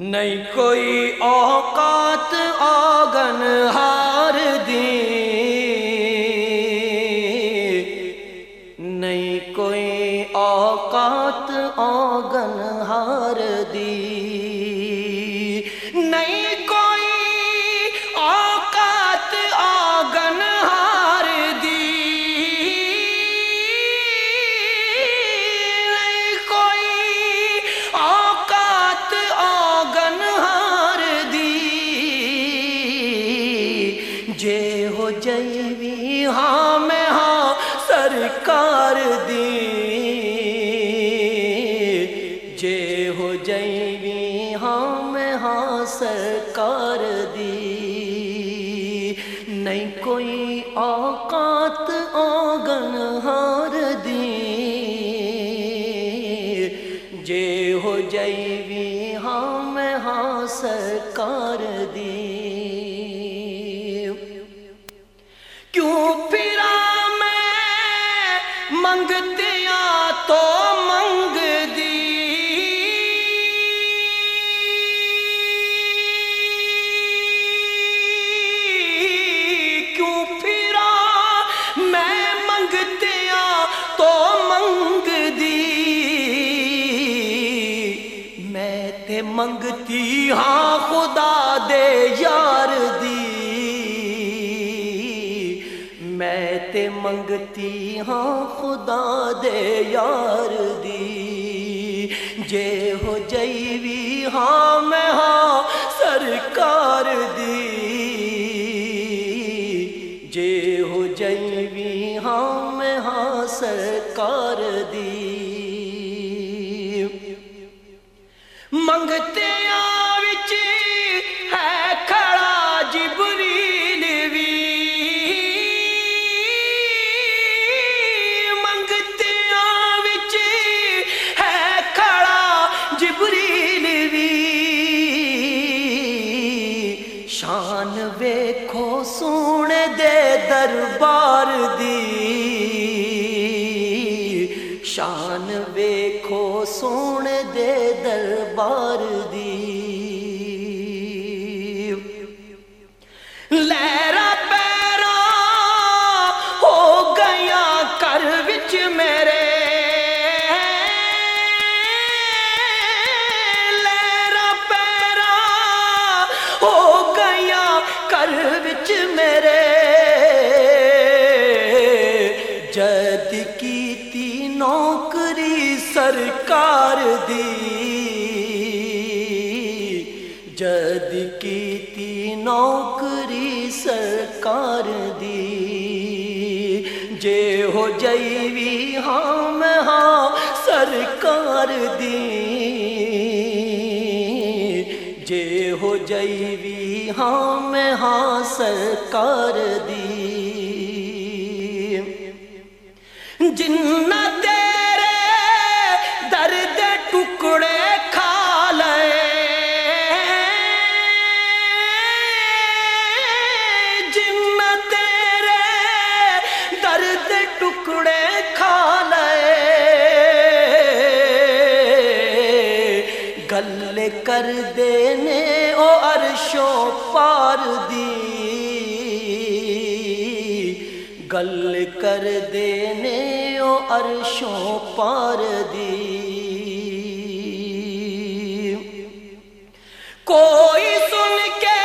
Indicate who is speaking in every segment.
Speaker 1: نہیں کوئی اوقات آگن ہار دی۔ نہیں کوئی اوقات آگن ہار دی۔ اوقات آگن ہار دی جے ہو جیوی ہاں میں ہاں سرکار دی ہاں خدا دے یار دی۔ میں تے منگتی ہاں خدا دے یار دی۔ جے ہو جیوی ہاں میں ہاں سرکار دی۔ جے ہو جیوی ہاں میں ہاں سرکار دی۔ منگتے شان ویکھو سونے دے دربار دی۔ لہرا پیرا ہو گیا کر وچ میرے۔ لہرا پیرا ہو گیا کر وچ میرے۔ سرکار دی۔ جد کی نوکری سرکار دی۔ جے ہو جیوی ہاں میں ہاں سرکار دی۔ جے ہو جیوی ہاں میں ہاں سرکار دی۔ جنہ گل کر دینے او عرشوں پار دی۔ کوئی سن کے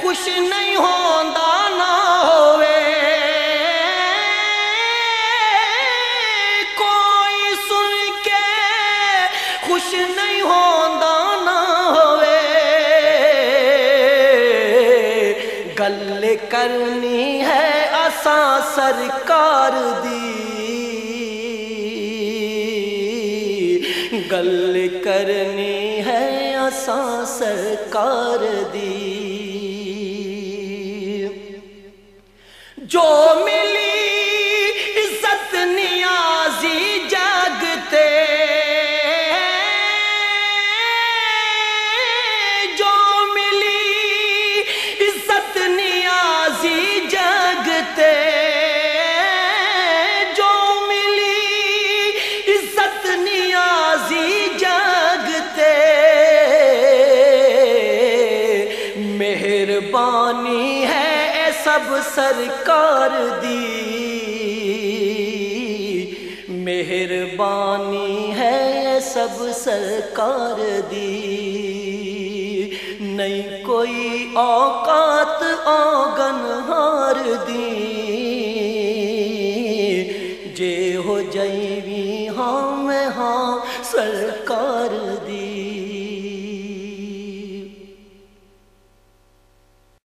Speaker 1: خوش نہیں ہوندا نہ ہوئے۔ کوئی سن کے خوش نہیں ہوندا نہ ہوئے۔ گل کرنی ہے اساں سرکار دی۔ گل کرنی ہے اساں سرکار دی۔ جو ملی انی ہے سب سرکار دی۔ مہربانی ہے سب سرکار دی۔ نہیں کوئی اوقات آگن ہار دی۔ جے ہو جائیوی